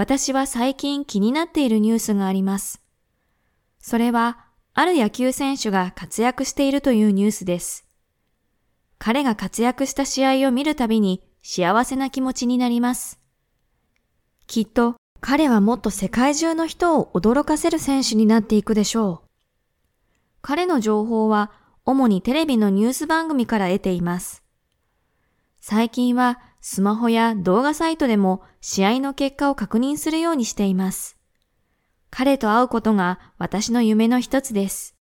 私は最近気になっているニュースがあります。それは、ある野球選手が活躍しているというニュースです。彼が活躍した試合を見るたびに幸せな気持ちになります。きっと彼はもっと世界中の人を驚かせる選手になっていくでしょう。彼の情報は主にテレビのニュース番組から得ています。最近はスマホや動画サイトでも試合の結果を確認するようにしています。彼と会うことが私の夢の一つです。